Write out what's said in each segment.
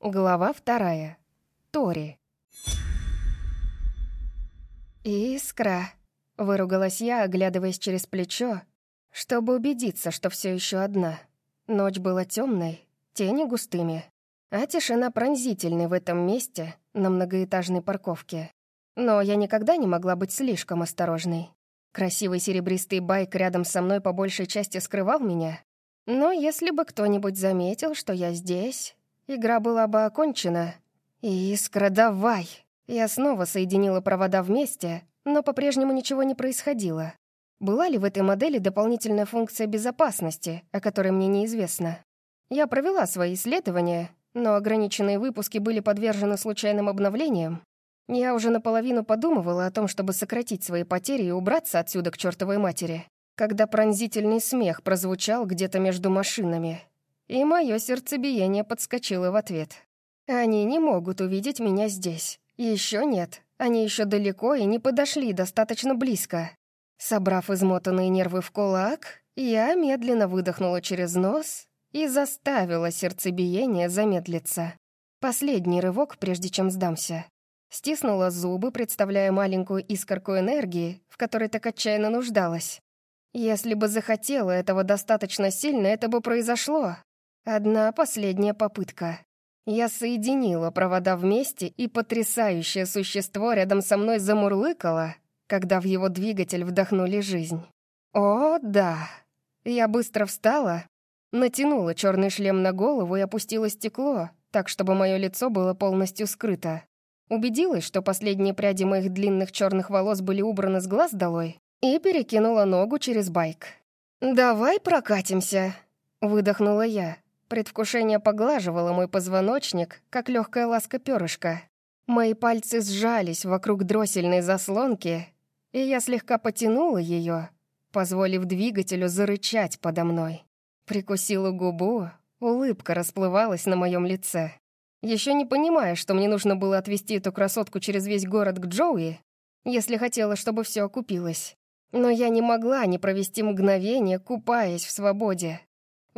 Глава вторая. Тори. «Искра», — выругалась я, оглядываясь через плечо, чтобы убедиться, что все еще одна. Ночь была темной, тени густыми, а тишина пронзительной в этом месте, на многоэтажной парковке. Но я никогда не могла быть слишком осторожной. Красивый серебристый байк рядом со мной по большей части скрывал меня. Но если бы кто-нибудь заметил, что я здесь, игра была бы окончена. «Искра, давай!» Я снова соединила провода вместе, но по-прежнему ничего не происходило. Была ли в этой модели дополнительная функция безопасности, о которой мне неизвестно? Я провела свои исследования, но ограниченные выпуски были подвержены случайным обновлениям. Я уже наполовину подумывала о том, чтобы сократить свои потери и убраться отсюда к чертовой матери, когда пронзительный смех прозвучал где-то между машинами, и мое сердцебиение подскочило в ответ. Они не могут увидеть меня здесь. Еще нет. Они еще далеко и не подошли достаточно близко. Собрав измотанные нервы в кулак, я медленно выдохнула через нос и заставила сердцебиение замедлиться. Последний рывок, прежде чем сдамся. Стиснула зубы, представляя маленькую искорку энергии, в которой так отчаянно нуждалась. Если бы захотела этого достаточно сильно, это бы произошло. Одна последняя попытка. Я соединила провода вместе, и потрясающее существо рядом со мной замурлыкало, когда в его двигатель вдохнули жизнь. О, да. Я быстро встала, натянула черный шлем на голову и опустила стекло, так, чтобы мое лицо было полностью скрыто. Убедилась, что последние пряди моих длинных черных волос были убраны с глаз долой, и перекинула ногу через байк. «Давай прокатимся», — выдохнула я. Предвкушение поглаживало мой позвоночник, как легкая ласка перышка. Мои пальцы сжались вокруг дроссельной заслонки, и я слегка потянула ее, позволив двигателю зарычать подо мной. Прикусила губу, улыбка расплывалась на моем лице. Еще не понимая, что мне нужно было отвезти эту красотку через весь город к Джоуи, если хотела, чтобы все окупилось. Но я не могла не провести мгновение, купаясь в свободе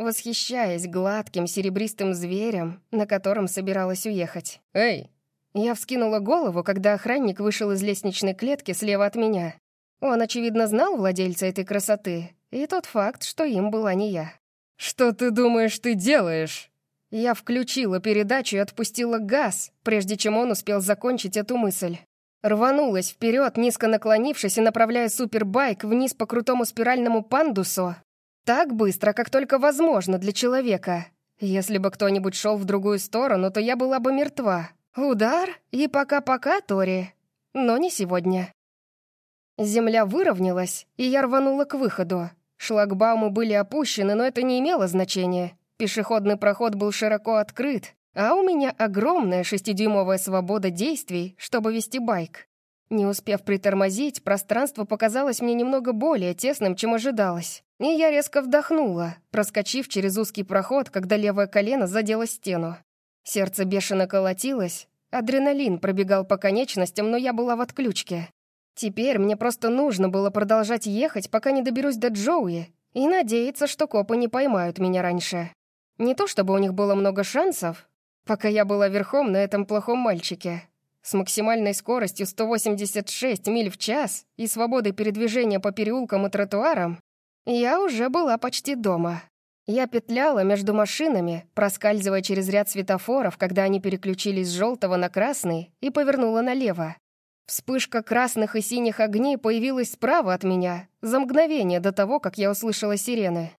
восхищаясь гладким серебристым зверем, на котором собиралась уехать. «Эй!» Я вскинула голову, когда охранник вышел из лестничной клетки слева от меня. Он, очевидно, знал владельца этой красоты, и тот факт, что им была не я. «Что ты думаешь, ты делаешь?» Я включила передачу и отпустила газ, прежде чем он успел закончить эту мысль. Рванулась вперед, низко наклонившись и направляя супербайк вниз по крутому спиральному пандусу, так быстро, как только возможно для человека. Если бы кто-нибудь шел в другую сторону, то я была бы мертва. Удар и пока-пока, Тори. Но не сегодня. Земля выровнялась, и я рванула к выходу. Шлагбаумы были опущены, но это не имело значения. Пешеходный проход был широко открыт, а у меня огромная шестидюймовая свобода действий, чтобы вести байк. Не успев притормозить, пространство показалось мне немного более тесным, чем ожидалось. И я резко вдохнула, проскочив через узкий проход, когда левое колено задело стену. Сердце бешено колотилось, адреналин пробегал по конечностям, но я была в отключке. Теперь мне просто нужно было продолжать ехать, пока не доберусь до Джоуи, и надеяться, что копы не поймают меня раньше. Не то чтобы у них было много шансов, пока я была верхом на этом плохом мальчике. С максимальной скоростью 186 миль в час и свободой передвижения по переулкам и тротуарам я уже была почти дома. Я петляла между машинами, проскальзывая через ряд светофоров, когда они переключились с желтого на красный, и повернула налево. Вспышка красных и синих огней появилась справа от меня, за мгновение до того, как я услышала сирены.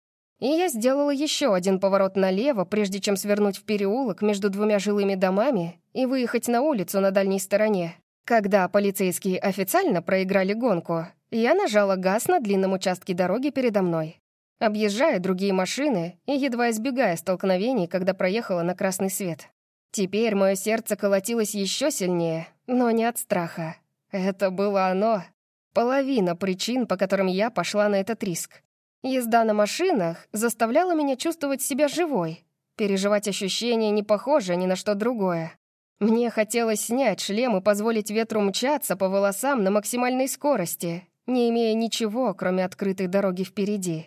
И я сделала еще один поворот налево, прежде чем свернуть в переулок между двумя жилыми домами и выехать на улицу на дальней стороне. Когда полицейские официально проиграли гонку, я нажала газ на длинном участке дороги передо мной, объезжая другие машины и едва избегая столкновений, когда проехала на красный свет. Теперь мое сердце колотилось еще сильнее, но не от страха. Это было оно. Половина причин, по которым я пошла на этот риск. Езда на машинах заставляла меня чувствовать себя живой, переживать ощущения, не похожие ни на что другое. Мне хотелось снять шлем и позволить ветру мчаться по волосам на максимальной скорости, не имея ничего, кроме открытой дороги впереди.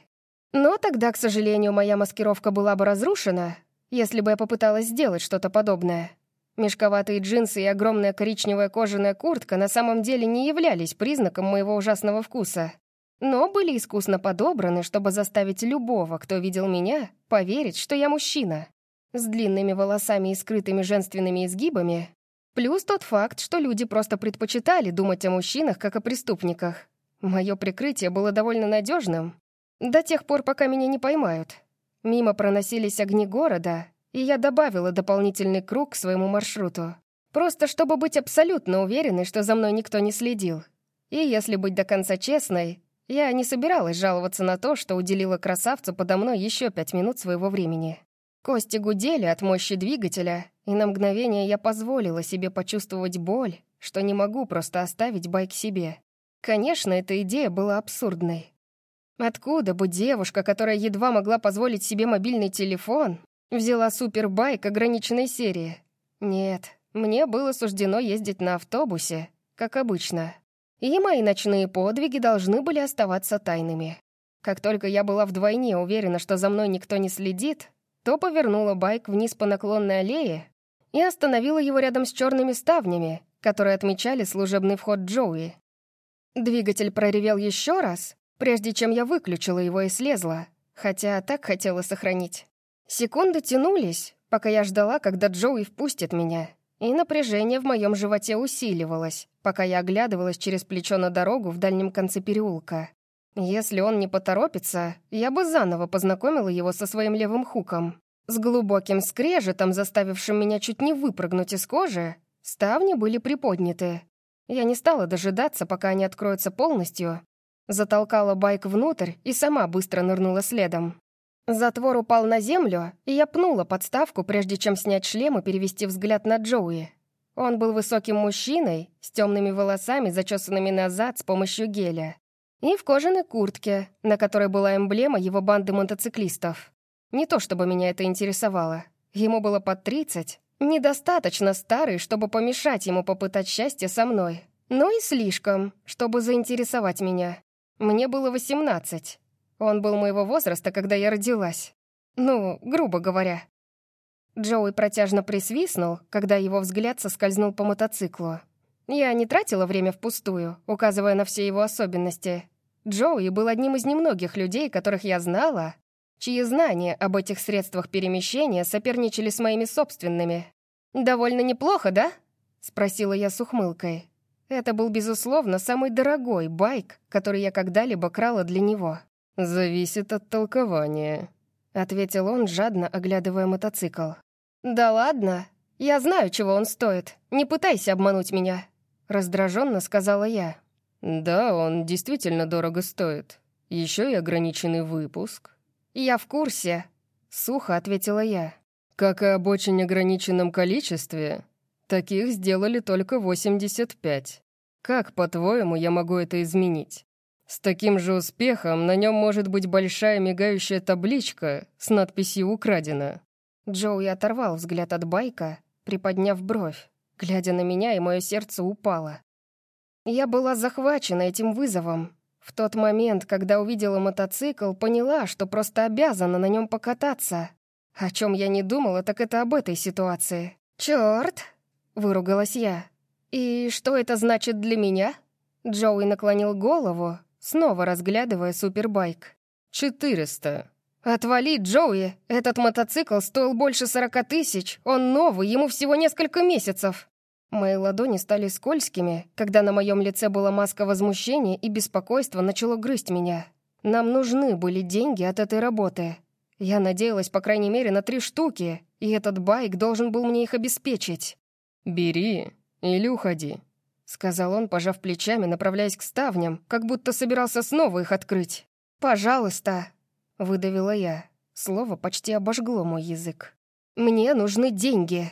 Но тогда, к сожалению, моя маскировка была бы разрушена, если бы я попыталась сделать что-то подобное. Мешковатые джинсы и огромная коричневая кожаная куртка на самом деле не являлись признаком моего ужасного вкуса, но были искусно подобраны, чтобы заставить любого, кто видел меня, поверить, что я мужчина. С длинными волосами и скрытыми женственными изгибами, плюс тот факт, что люди просто предпочитали думать о мужчинах, как о преступниках. Мое прикрытие было довольно надежным, до тех пор, пока меня не поймают. Мимо проносились огни города, и я добавила дополнительный круг к своему маршруту. Просто чтобы быть абсолютно уверенной, что за мной никто не следил. И если быть до конца честной, я не собиралась жаловаться на то, что уделила красавцу подо мной еще пять минут своего времени. Кости гудели от мощи двигателя, и на мгновение я позволила себе почувствовать боль, что не могу просто оставить байк себе. Конечно, эта идея была абсурдной. Откуда бы девушка, которая едва могла позволить себе мобильный телефон, Взяла супербайк ограниченной серии. Нет, мне было суждено ездить на автобусе, как обычно. И мои ночные подвиги должны были оставаться тайными. Как только я была вдвойне уверена, что за мной никто не следит, то повернула байк вниз по наклонной аллее и остановила его рядом с черными ставнями, которые отмечали служебный вход Джоуи. Двигатель проревел еще раз, прежде чем я выключила его и слезла, хотя так хотела сохранить. Секунды тянулись, пока я ждала, когда Джоуи впустит меня, и напряжение в моем животе усиливалось, пока я оглядывалась через плечо на дорогу в дальнем конце переулка. Если он не поторопится, я бы заново познакомила его со своим левым хуком. С глубоким скрежетом, заставившим меня чуть не выпрыгнуть из кожи, ставни были приподняты. Я не стала дожидаться, пока они откроются полностью. Затолкала байк внутрь и сама быстро нырнула следом. Затвор упал на землю, и я пнула подставку, прежде чем снять шлем и перевести взгляд на Джоуи. Он был высоким мужчиной, с темными волосами, зачесанными назад с помощью геля, и в кожаной куртке, на которой была эмблема его банды мотоциклистов. Не то чтобы меня это интересовало. Ему было под 30, недостаточно старый, чтобы помешать ему попытать счастье со мной, но и слишком, чтобы заинтересовать меня. Мне было 18. Он был моего возраста, когда я родилась. Ну, грубо говоря. Джоуи протяжно присвистнул, когда его взгляд соскользнул по мотоциклу. Я не тратила время впустую, указывая на все его особенности. Джоуи был одним из немногих людей, которых я знала, чьи знания об этих средствах перемещения соперничали с моими собственными. «Довольно неплохо, да?» — спросила я с ухмылкой. Это был, безусловно, самый дорогой байк, который я когда-либо крала для него. «Зависит от толкования», — ответил он, жадно оглядывая мотоцикл. «Да ладно, я знаю, чего он стоит. Не пытайся обмануть меня», — раздраженно сказала я. «Да, он действительно дорого стоит. Еще и ограниченный выпуск». «Я в курсе», — сухо ответила я. «Как и об очень ограниченном количестве, таких сделали только 85. Как, по-твоему, я могу это изменить?» С таким же успехом на нем может быть большая мигающая табличка с надписью «Украдено». Джоуи оторвал взгляд от байка, приподняв бровь. Глядя на меня, и мое сердце упало. Я была захвачена этим вызовом. В тот момент, когда увидела мотоцикл, поняла, что просто обязана на нем покататься. О чем я не думала, так это об этой ситуации. «Чёрт!» — выругалась я. «И что это значит для меня?» Джоуи наклонил голову, снова разглядывая супербайк. «Четыреста». «Отвали, Джоуи! Этот мотоцикл стоил больше сорока тысяч. Он новый, ему всего несколько месяцев». Мои ладони стали скользкими, когда на моем лице была маска возмущения и беспокойства начало грызть меня. Нам нужны были деньги от этой работы. Я надеялась, по крайней мере, на три штуки, и этот байк должен был мне их обеспечить. «Бери или уходи», — сказал он, пожав плечами, направляясь к ставням, как будто собирался снова их открыть. «Пожалуйста», — выдавила я. Слово почти обожгло мой язык. «Мне нужны деньги».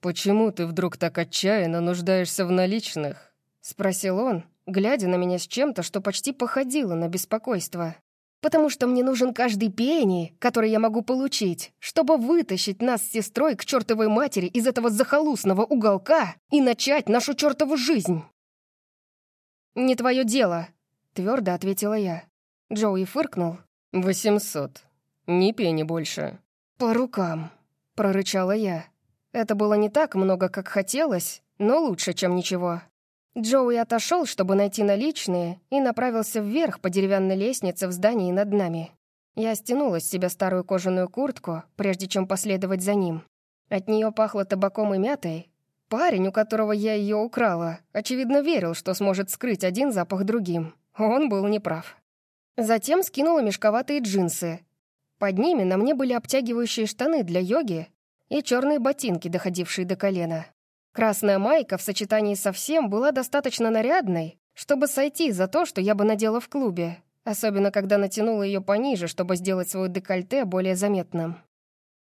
«Почему ты вдруг так отчаянно нуждаешься в наличных?» — спросил он, глядя на меня с чем-то, что почти походило на беспокойство потому что мне нужен каждый пенни, который я могу получить, чтобы вытащить нас с сестрой к чертовой матери из этого захолустного уголка и начать нашу чертову жизнь». «Не твое дело», — твердо ответила я. Джоуи фыркнул. «Восемьсот. Ни пенни больше». «По рукам». — прорычала я. Это было не так много, как хотелось, но лучше, чем ничего. Джоуи отошел, чтобы найти наличные, и направился вверх по деревянной лестнице в здании над нами. Я стянула с себя старую кожаную куртку, прежде чем последовать за ним. От нее пахло табаком и мятой. Парень, у которого я ее украла, очевидно верил, что сможет скрыть один запах другим. Он был неправ. Затем скинула мешковатые джинсы. Под ними на мне были обтягивающие штаны для йоги и черные ботинки, доходившие до колена. Красная майка в сочетании со всем была достаточно нарядной, чтобы сойти за то, что я бы надела в клубе, особенно когда натянула ее пониже, чтобы сделать свое декольте более заметным.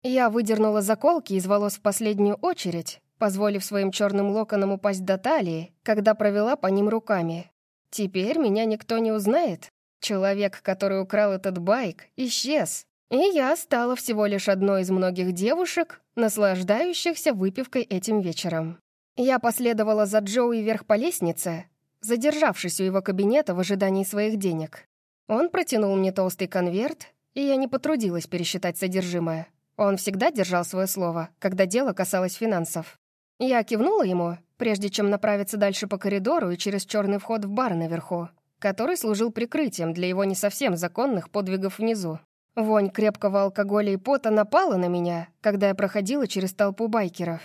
Я выдернула заколки из волос в последнюю очередь, позволив своим черным локонам упасть до талии, когда провела по ним руками. Теперь меня никто не узнает. Человек, который украл этот байк, исчез, и я стала всего лишь одной из многих девушек, наслаждающихся выпивкой этим вечером. Я последовала за Джоуи вверх по лестнице, задержавшись у его кабинета в ожидании своих денег. Он протянул мне толстый конверт, и я не потрудилась пересчитать содержимое. Он всегда держал свое слово, когда дело касалось финансов. Я кивнула ему, прежде чем направиться дальше по коридору и через черный вход в бар наверху, который служил прикрытием для его не совсем законных подвигов внизу. Вонь крепкого алкоголя и пота напала на меня, когда я проходила через толпу байкеров.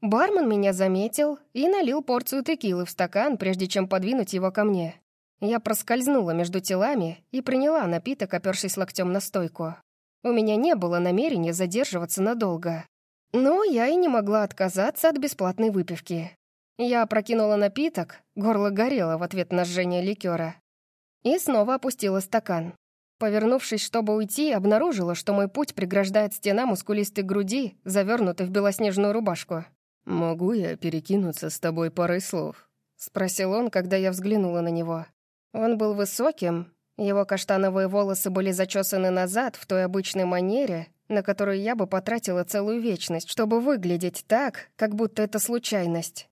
Бармен меня заметил и налил порцию текилы в стакан, прежде чем подвинуть его ко мне. Я проскользнула между телами и приняла напиток, опершись локтем на стойку. У меня не было намерения задерживаться надолго. Но я и не могла отказаться от бесплатной выпивки. Я прокинула напиток, горло горело в ответ на жжение ликера. И снова опустила стакан. Повернувшись, чтобы уйти, обнаружила, что мой путь преграждает стена мускулистой груди, завернутой в белоснежную рубашку. «Могу я перекинуться с тобой парой слов?» — спросил он, когда я взглянула на него. Он был высоким, его каштановые волосы были зачесаны назад в той обычной манере, на которую я бы потратила целую вечность, чтобы выглядеть так, как будто это случайность.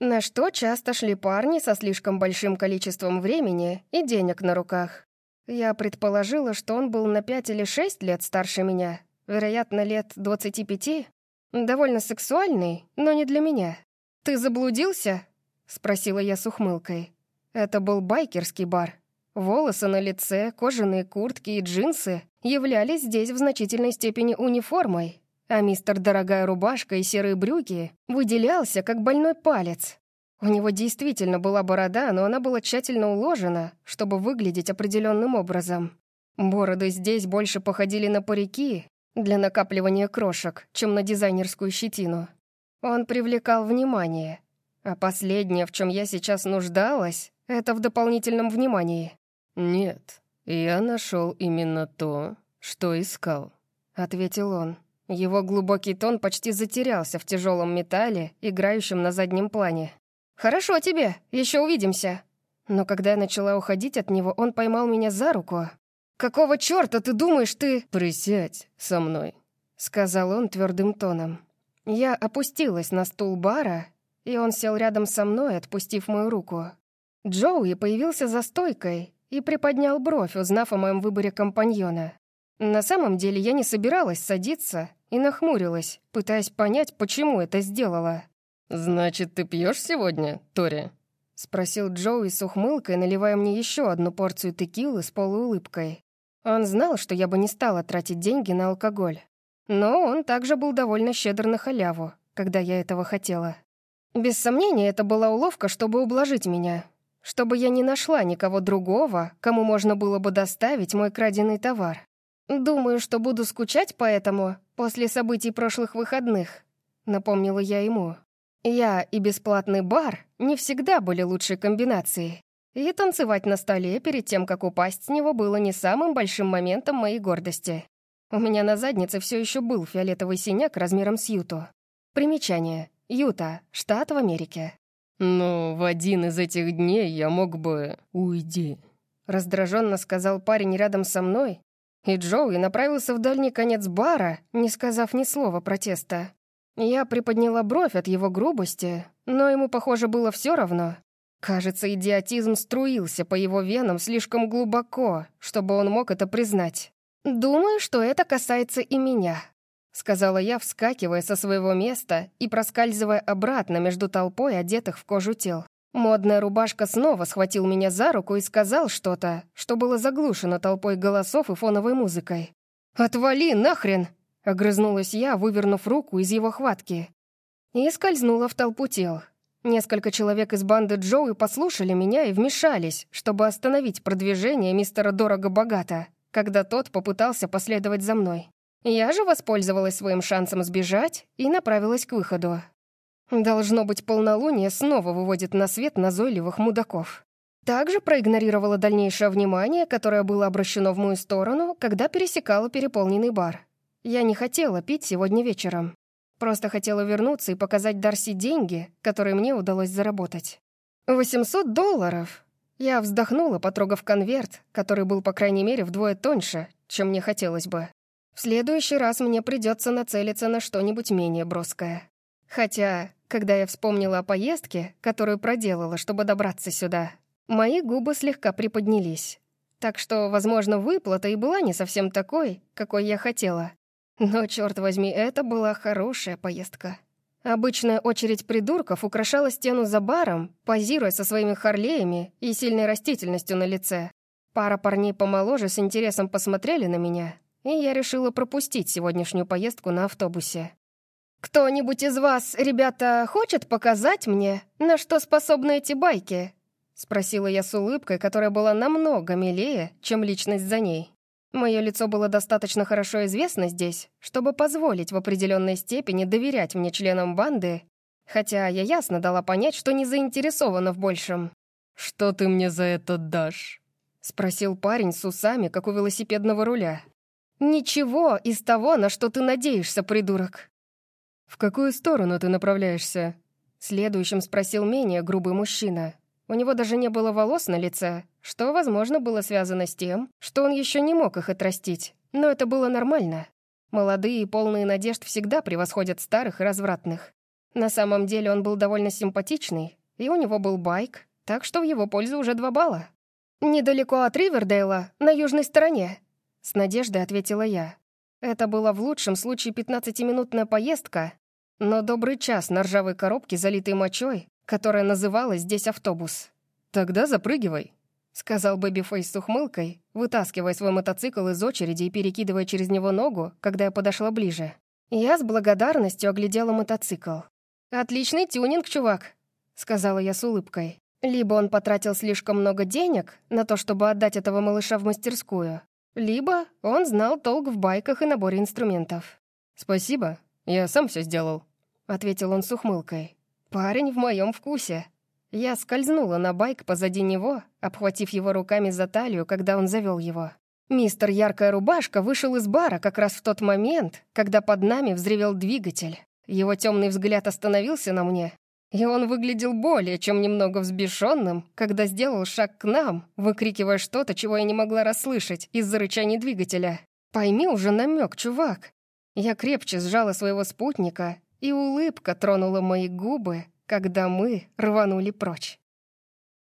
На что часто шли парни со слишком большим количеством времени и денег на руках. Я предположила, что он был на пять или шесть лет старше меня, вероятно, лет двадцати пяти. Довольно сексуальный, но не для меня. «Ты заблудился?» — спросила я с ухмылкой. Это был байкерский бар. Волосы на лице, кожаные куртки и джинсы являлись здесь в значительной степени униформой, а мистер «Дорогая рубашка» и серые брюки выделялся, как больной палец. У него действительно была борода, но она была тщательно уложена, чтобы выглядеть определенным образом. Бороды здесь больше походили на парики для накапливания крошек, чем на дизайнерскую щетину. Он привлекал внимание. А последнее, в чем я сейчас нуждалась, это в дополнительном внимании. «Нет, я нашел именно то, что искал», — ответил он. Его глубокий тон почти затерялся в тяжелом металле, играющем на заднем плане. «Хорошо тебе, еще увидимся». Но когда я начала уходить от него, он поймал меня за руку. «Какого черта ты думаешь, ты...» «Присядь со мной», — сказал он твердым тоном. Я опустилась на стул бара, и он сел рядом со мной, отпустив мою руку. Джоуи появился за стойкой и приподнял бровь, узнав о моем выборе компаньона. На самом деле я не собиралась садиться и нахмурилась, пытаясь понять, почему это сделала. «Значит, ты пьешь сегодня, Тори?» — спросил Джоуи с ухмылкой, наливая мне еще одну порцию текилы с полуулыбкой. Он знал, что я бы не стала тратить деньги на алкоголь. Но он также был довольно щедр на халяву, когда я этого хотела. Без сомнения, это была уловка, чтобы ублажить меня. Чтобы я не нашла никого другого, кому можно было бы доставить мой краденый товар. Думаю, что буду скучать по этому после событий прошлых выходных, напомнила я ему. Я и бесплатный бар не всегда были лучшей комбинацией. И танцевать на столе перед тем, как упасть с него, было не самым большим моментом моей гордости. У меня на заднице все еще был фиолетовый синяк размером с Юту. Примечание. Юта, штат в Америке. «Ну, в один из этих дней я мог бы... уйди», — раздраженно сказал парень рядом со мной, и Джоуи направился в дальний конец бара, не сказав ни слова протеста. Я приподняла бровь от его грубости, но ему, похоже, было все равно. Кажется, идиотизм струился по его венам слишком глубоко, чтобы он мог это признать. «Думаю, что это касается и меня», — сказала я, вскакивая со своего места и проскальзывая обратно между толпой одетых в кожу тел. Модная рубашка снова схватил меня за руку и сказал что-то, что было заглушено толпой голосов и фоновой музыкой. «Отвали, нахрен!» — огрызнулась я, вывернув руку из его хватки. И скользнула в толпу тел. Несколько человек из банды Джоуи послушали меня и вмешались, чтобы остановить продвижение мистера Дорого-Богато, когда тот попытался последовать за мной. Я же воспользовалась своим шансом сбежать и направилась к выходу. Должно быть, полнолуние снова выводит на свет назойливых мудаков. Также проигнорировала дальнейшее внимание, которое было обращено в мою сторону, когда пересекала переполненный бар. Я не хотела пить сегодня вечером. Просто хотела вернуться и показать Дарси деньги, которые мне удалось заработать. 800 долларов! Я вздохнула, потрогав конверт, который был, по крайней мере, вдвое тоньше, чем мне хотелось бы. В следующий раз мне придется нацелиться на что-нибудь менее броское. Хотя, когда я вспомнила о поездке, которую проделала, чтобы добраться сюда, мои губы слегка приподнялись. Так что, возможно, выплата и была не совсем такой, какой я хотела. Но, черт возьми, это была хорошая поездка. Обычная очередь придурков украшала стену за баром, позируя со своими харлеями и сильной растительностью на лице. Пара парней помоложе с интересом посмотрели на меня, и я решила пропустить сегодняшнюю поездку на автобусе. «Кто-нибудь из вас, ребята, хочет показать мне, на что способны эти байки?» — спросила я с улыбкой, которая была намного милее, чем личность за ней. Мое лицо было достаточно хорошо известно здесь, чтобы позволить в определенной степени доверять мне членам банды, хотя я ясно дала понять, что не заинтересована в большем. «Что ты мне за это дашь?» — спросил парень с усами, как у велосипедного руля. «Ничего из того, на что ты надеешься, придурок». «В какую сторону ты направляешься?» Следующим спросил менее грубый мужчина. У него даже не было волос на лице, что, возможно, было связано с тем, что он еще не мог их отрастить. Но это было нормально. Молодые и полные надежд всегда превосходят старых и развратных. На самом деле он был довольно симпатичный, и у него был байк, так что в его пользу уже два балла. «Недалеко от Ривердейла, на южной стороне», — с надеждой ответила я. Это была в лучшем случае 15-минутная поездка, но добрый час на ржавой коробке, залитой мочой, которая называлась здесь автобус. «Тогда запрыгивай», сказал Бэби-Фейс с ухмылкой, вытаскивая свой мотоцикл из очереди и перекидывая через него ногу, когда я подошла ближе. Я с благодарностью оглядела мотоцикл. «Отличный тюнинг, чувак», — сказала я с улыбкой. Либо он потратил слишком много денег на то, чтобы отдать этого малыша в мастерскую, либо он знал толк в байках и наборе инструментов. «Спасибо, я сам все сделал», — ответил он с ухмылкой. «Парень в моем вкусе». Я скользнула на байк позади него, обхватив его руками за талию, когда он завел его. Мистер Яркая Рубашка вышел из бара как раз в тот момент, когда под нами взревел двигатель. Его темный взгляд остановился на мне, и он выглядел более чем немного взбешенным, когда сделал шаг к нам, выкрикивая что-то, чего я не могла расслышать из-за рычания двигателя. «Пойми уже намек, чувак!» Я крепче сжала своего спутника, и улыбка тронула мои губы, когда мы рванули прочь.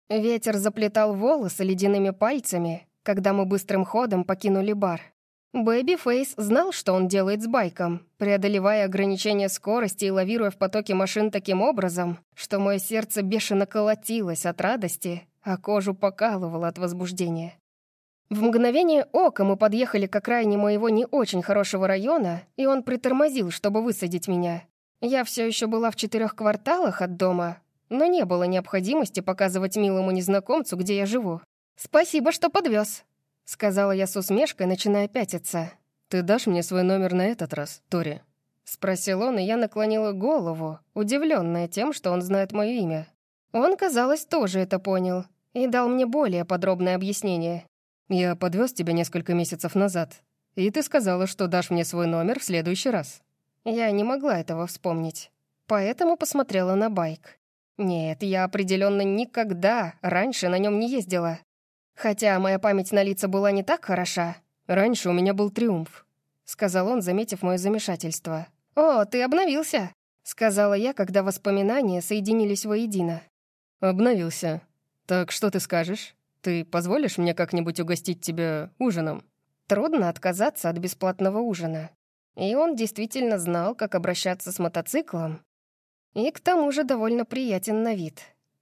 Ветер заплетал волосы ледяными пальцами, когда мы быстрым ходом покинули бар. Бэби Фейс знал, что он делает с байком, преодолевая ограничения скорости и лавируя в потоке машин таким образом, что мое сердце бешено колотилось от радости, а кожу покалывало от возбуждения. В мгновение ока мы подъехали к окраине моего не очень хорошего района, и он притормозил, чтобы высадить меня. Я все еще была в четырех кварталах от дома, но не было необходимости показывать милому незнакомцу, где я живу. «Спасибо, что подвез», — сказала я с усмешкой, начиная пятиться. «Ты дашь мне свой номер на этот раз, Тори?» — спросил он, и я наклонила голову, удивленная тем, что он знает мое имя. Он, казалось, тоже это понял и дал мне более подробное объяснение. «Я подвез тебя несколько месяцев назад, и ты сказала, что дашь мне свой номер в следующий раз». Я не могла этого вспомнить, поэтому посмотрела на байк. Нет, я определенно никогда раньше на нем не ездила. Хотя моя память на лица была не так хороша. Раньше у меня был триумф, сказал он, заметив мое замешательство. О, ты обновился, сказала я, когда воспоминания соединились воедино. Обновился. Так что ты скажешь? Ты позволишь мне как-нибудь угостить тебя ужином? Трудно отказаться от бесплатного ужина. И он действительно знал, как обращаться с мотоциклом. И к тому же довольно приятен на вид.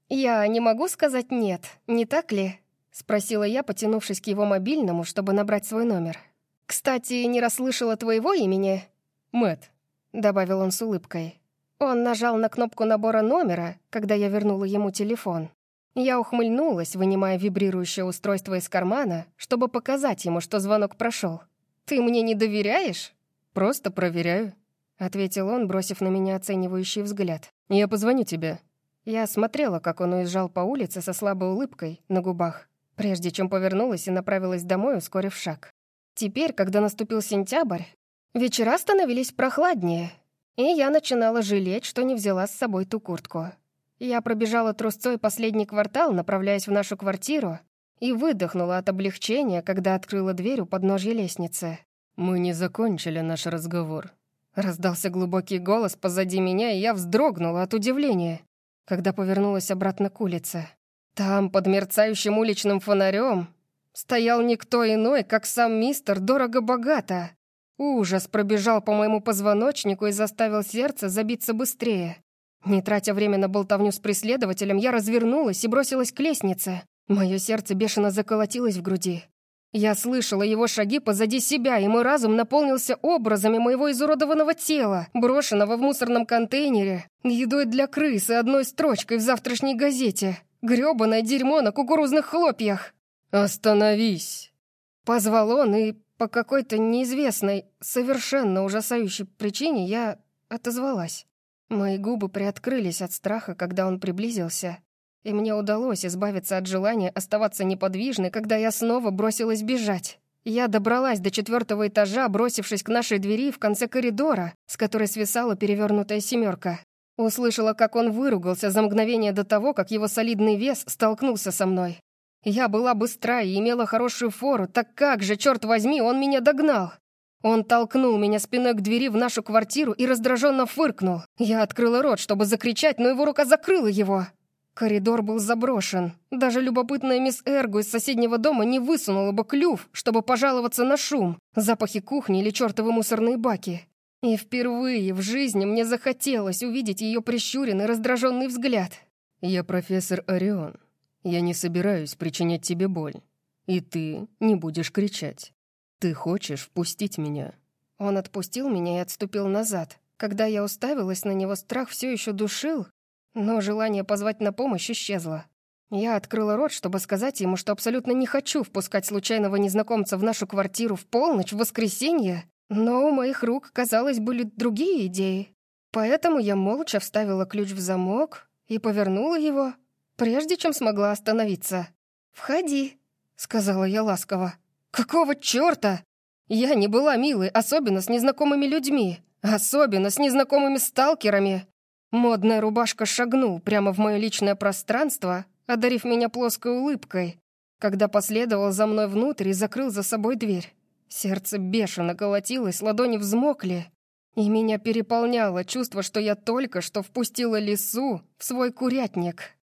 «Я не могу сказать «нет», не так ли?» — спросила я, потянувшись к его мобильному, чтобы набрать свой номер. «Кстати, не расслышала твоего имени?» Мэт, добавил он с улыбкой. Он нажал на кнопку набора номера, когда я вернула ему телефон. Я ухмыльнулась, вынимая вибрирующее устройство из кармана, чтобы показать ему, что звонок прошел. «Ты мне не доверяешь?» «Просто проверяю», — ответил он, бросив на меня оценивающий взгляд. «Я позвоню тебе». Я смотрела, как он уезжал по улице со слабой улыбкой на губах, прежде чем повернулась и направилась домой, ускорив шаг. Теперь, когда наступил сентябрь, вечера становились прохладнее, и я начинала жалеть, что не взяла с собой ту куртку. Я пробежала трусцой последний квартал, направляясь в нашу квартиру, и выдохнула от облегчения, когда открыла дверь у подножья лестницы. «Мы не закончили наш разговор». Раздался глубокий голос позади меня, и я вздрогнула от удивления когда повернулась обратно к улице. Там, под мерцающим уличным фонарем, стоял никто иной, как сам мистер дорого-богато. Ужас пробежал по моему позвоночнику и заставил сердце забиться быстрее. Не тратя время на болтовню с преследователем, я развернулась и бросилась к лестнице. Мое сердце бешено заколотилось в груди. Я слышала его шаги позади себя, и мой разум наполнился образами моего изуродованного тела, брошенного в мусорном контейнере, едой для крыс и одной строчкой в завтрашней газете. Грёбаное дерьмо на кукурузных хлопьях. «Остановись!» Позвал он, и по какой-то неизвестной, совершенно ужасающей причине я отозвалась. Мои губы приоткрылись от страха, когда он приблизился, и мне удалось избавиться от желания оставаться неподвижной, когда я снова бросилась бежать. Я добралась до четвертого этажа, бросившись к нашей двери в конце коридора, с которой свисала перевернутая семерка. Услышала, как он выругался за мгновение до того, как его солидный вес столкнулся со мной. Я была быстра и имела хорошую фору, так как же, черт возьми, он меня догнал? Он толкнул меня спиной к двери в нашу квартиру и раздраженно фыркнул. Я открыла рот, чтобы закричать, но его рука закрыла его. Коридор был заброшен. Даже любопытная мисс Эргу из соседнего дома не высунула бы клюв, чтобы пожаловаться на шум, запахи кухни или чертовы мусорные баки. И впервые в жизни мне захотелось увидеть ее прищуренный, раздраженный взгляд. «Я профессор Орион. Я не собираюсь причинять тебе боль. И ты не будешь кричать. Ты хочешь впустить меня?» Он отпустил меня и отступил назад. Когда я уставилась на него, страх все еще душил, но желание позвать на помощь исчезло. Я открыла рот, чтобы сказать ему, что абсолютно не хочу впускать случайного незнакомца в нашу квартиру в полночь, в воскресенье, но у моих рук, казалось, были другие идеи. Поэтому я молча вставила ключ в замок и повернула его, прежде чем смогла остановиться. «Входи», — сказала я ласково. «Какого чёрта? Я не была милой, особенно с незнакомыми людьми, особенно с незнакомыми сталкерами. Модная рубашка шагнул прямо в мое личное пространство, одарив меня плоской улыбкой, когда последовал за мной внутрь и закрыл за собой дверь. Сердце бешено колотилось, ладони взмокли, и меня переполняло чувство, что я только что впустила лису в свой курятник.